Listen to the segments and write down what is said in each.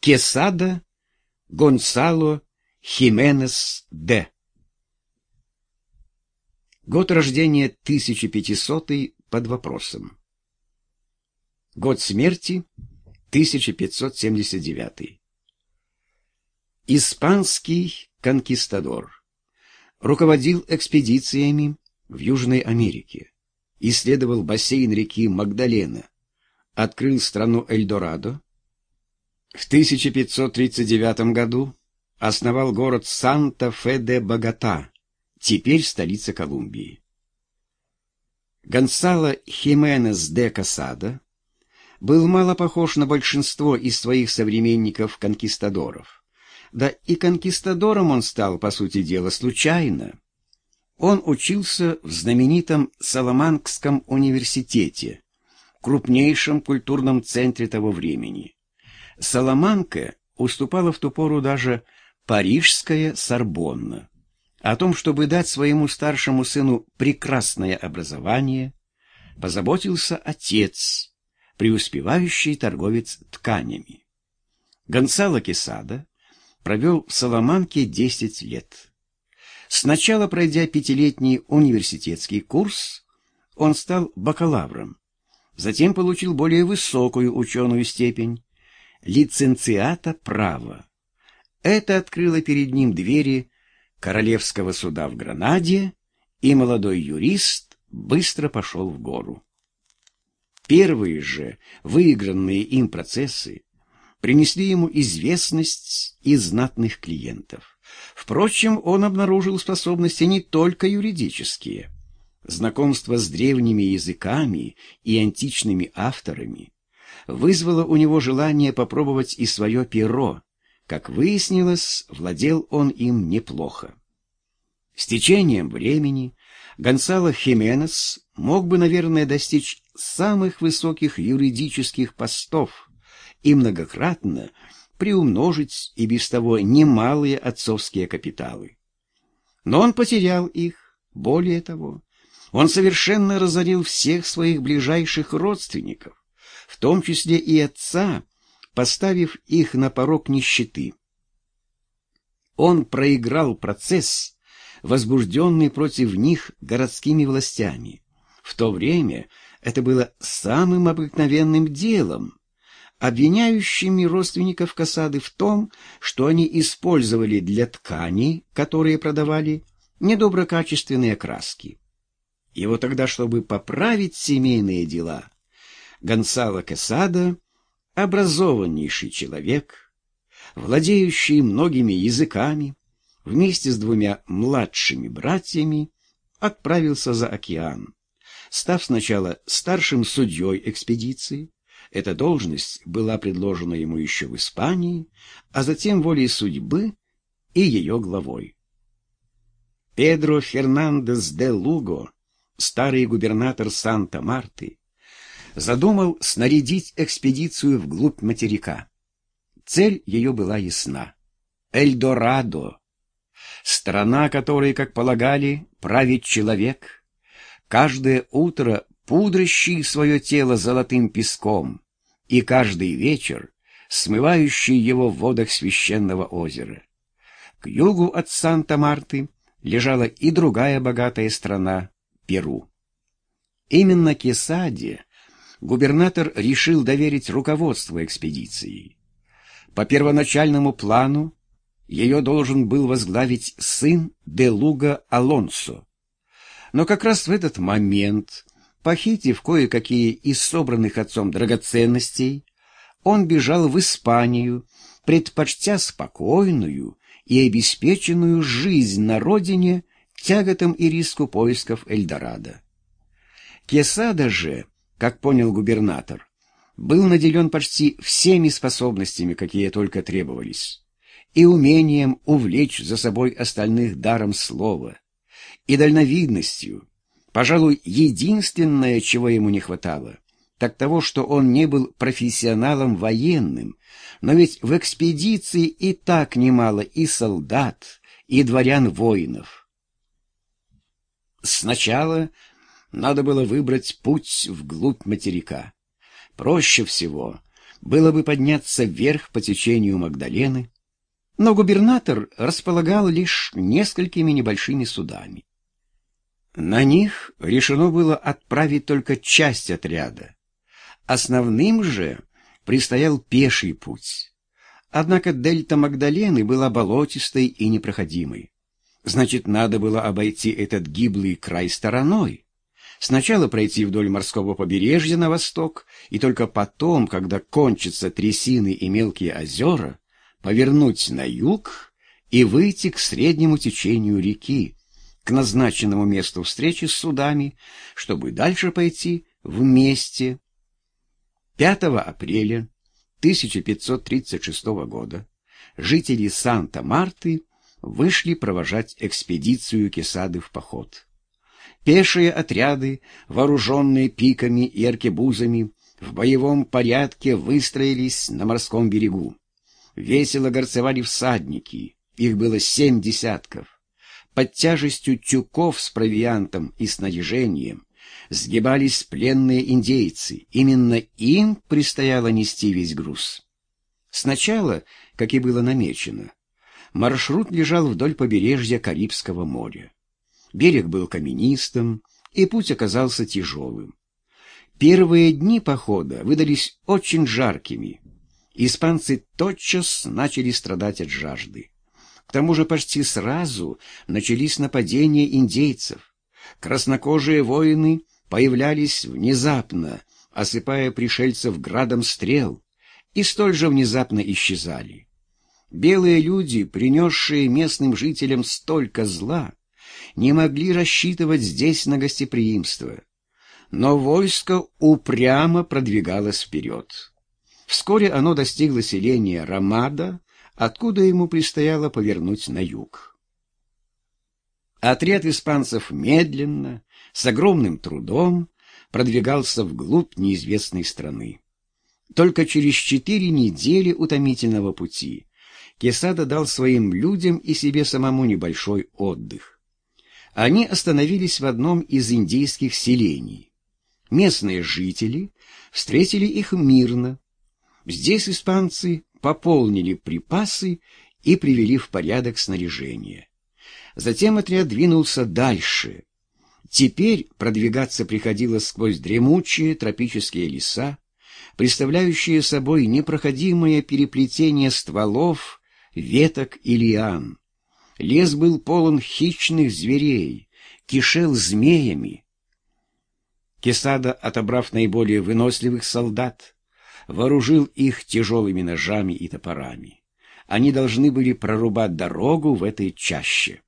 Кесада Гонсало Хименес Д. Год рождения 1500 под вопросом. Год смерти 1579. Испанский конкистадор. Руководил экспедициями в Южной Америке. Исследовал бассейн реки Магдалена. Открыл страну Эльдорадо. В 1539 году основал город Санта-Фе-де-Богата, теперь столица Колумбии. Гонсало Хименес де Касада был мало похож на большинство из своих современников-конкистадоров. Да и конкистадором он стал, по сути дела, случайно. Он учился в знаменитом Саламанкском университете, крупнейшем культурном центре того времени. Саламанка уступала в ту пору даже Парижская Сорбонна. О том, чтобы дать своему старшему сыну прекрасное образование, позаботился отец, преуспевающий торговец тканями. Гонсало Кесада провел в Соломанке 10 лет. Сначала, пройдя пятилетний университетский курс, он стал бакалавром, затем получил более высокую ученую степень – лиценциата права. Это открыло перед ним двери королевского суда в Гранаде, и молодой юрист быстро пошел в гору. Первые же выигранные им процессы принесли ему известность и знатных клиентов. Впрочем, он обнаружил способности не только юридические. Знакомство с древними языками и античными авторами вызвало у него желание попробовать и свое перо, как выяснилось, владел он им неплохо. С течением времени Гонсало Хименес мог бы, наверное, достичь самых высоких юридических постов и многократно приумножить и без того немалые отцовские капиталы. Но он потерял их, более того, он совершенно разорил всех своих ближайших родственников, в том числе и отца, поставив их на порог нищеты. Он проиграл процесс, возбужденный против них городскими властями. В то время это было самым обыкновенным делом, обвиняющими родственников Касады в том, что они использовали для тканей, которые продавали, недоброкачественные краски. И вот тогда, чтобы поправить семейные дела, Гонсало Касада – образованнейший человек, владеющий многими языками, вместе с двумя младшими братьями отправился за океан, став сначала старшим судьей экспедиции. Эта должность была предложена ему еще в Испании, а затем волей судьбы и ее главой. Педро Фернандес де Луго, старый губернатор Санта-Марты, задумал снарядить экспедицию вглубь материка. Цель ее была ясна. Эльдорадо. Страна, которой, как полагали, правит человек, каждое утро пудрящий свое тело золотым песком и каждый вечер смывающий его в водах священного озера. К югу от Санта-Марты лежала и другая богатая страна — Перу. Именно Кесаде губернатор решил доверить руководство экспедиции. По первоначальному плану ее должен был возглавить сын де Луга Алонсо. Но как раз в этот момент, похитив кое-какие из собранных отцом драгоценностей, он бежал в Испанию, предпочтя спокойную и обеспеченную жизнь на родине тяготам и риску поисков Эльдорадо. Кесада же как понял губернатор, был наделен почти всеми способностями, какие только требовались, и умением увлечь за собой остальных даром слова, и дальновидностью, пожалуй, единственное, чего ему не хватало, так того, что он не был профессионалом военным, но ведь в экспедиции и так немало и солдат, и дворян-воинов. Сначала надо было выбрать путь вглубь материка. Проще всего было бы подняться вверх по течению Магдалены, но губернатор располагал лишь несколькими небольшими судами. На них решено было отправить только часть отряда. Основным же предстоял пеший путь. Однако дельта Магдалены была болотистой и непроходимой. Значит, надо было обойти этот гиблый край стороной. Сначала пройти вдоль морского побережья на восток, и только потом, когда кончатся трясины и мелкие озера, повернуть на юг и выйти к среднему течению реки, к назначенному месту встречи с судами, чтобы дальше пойти вместе. 5 апреля 1536 года жители Санта-Марты вышли провожать экспедицию Кесады в поход. Пешие отряды, вооруженные пиками и аркебузами, в боевом порядке выстроились на морском берегу. Весело горцевали всадники, их было семь десятков. Под тяжестью тюков с провиантом и снаряжением сгибались пленные индейцы. Именно им предстояло нести весь груз. Сначала, как и было намечено, маршрут лежал вдоль побережья Карибского моря. Берег был каменистым, и путь оказался тяжелым. Первые дни похода выдались очень жаркими. Испанцы тотчас начали страдать от жажды. К тому же почти сразу начались нападения индейцев. Краснокожие воины появлялись внезапно, осыпая пришельцев градом стрел, и столь же внезапно исчезали. Белые люди, принесшие местным жителям столько зла, не могли рассчитывать здесь на гостеприимство. Но войско упрямо продвигалось вперед. Вскоре оно достигло селения Рамада, откуда ему предстояло повернуть на юг. Отряд испанцев медленно, с огромным трудом, продвигался вглубь неизвестной страны. Только через четыре недели утомительного пути Кесада дал своим людям и себе самому небольшой отдых. Они остановились в одном из индейских селений. Местные жители встретили их мирно. Здесь испанцы пополнили припасы и привели в порядок снаряжение. Затем отряд двинулся дальше. Теперь продвигаться приходилось сквозь дремучие тропические леса, представляющие собой непроходимое переплетение стволов, веток и лиан. Лес был полон хищных зверей, кишел змеями. Кесада, отобрав наиболее выносливых солдат, вооружил их тяжелыми ножами и топорами. Они должны были прорубать дорогу в этой чаще.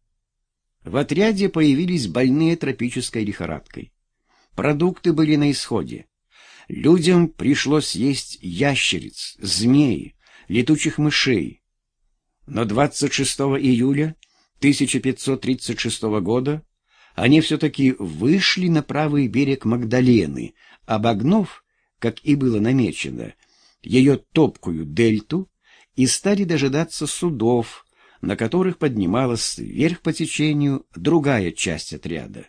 В отряде появились больные тропической лихорадкой. Продукты были на исходе. Людям пришлось есть ящериц, змей, летучих мышей. Но 26 июля 1536 года они все-таки вышли на правый берег Магдалены, обогнув, как и было намечено, ее топкую дельту и стали дожидаться судов, на которых поднималась вверх по течению другая часть отряда.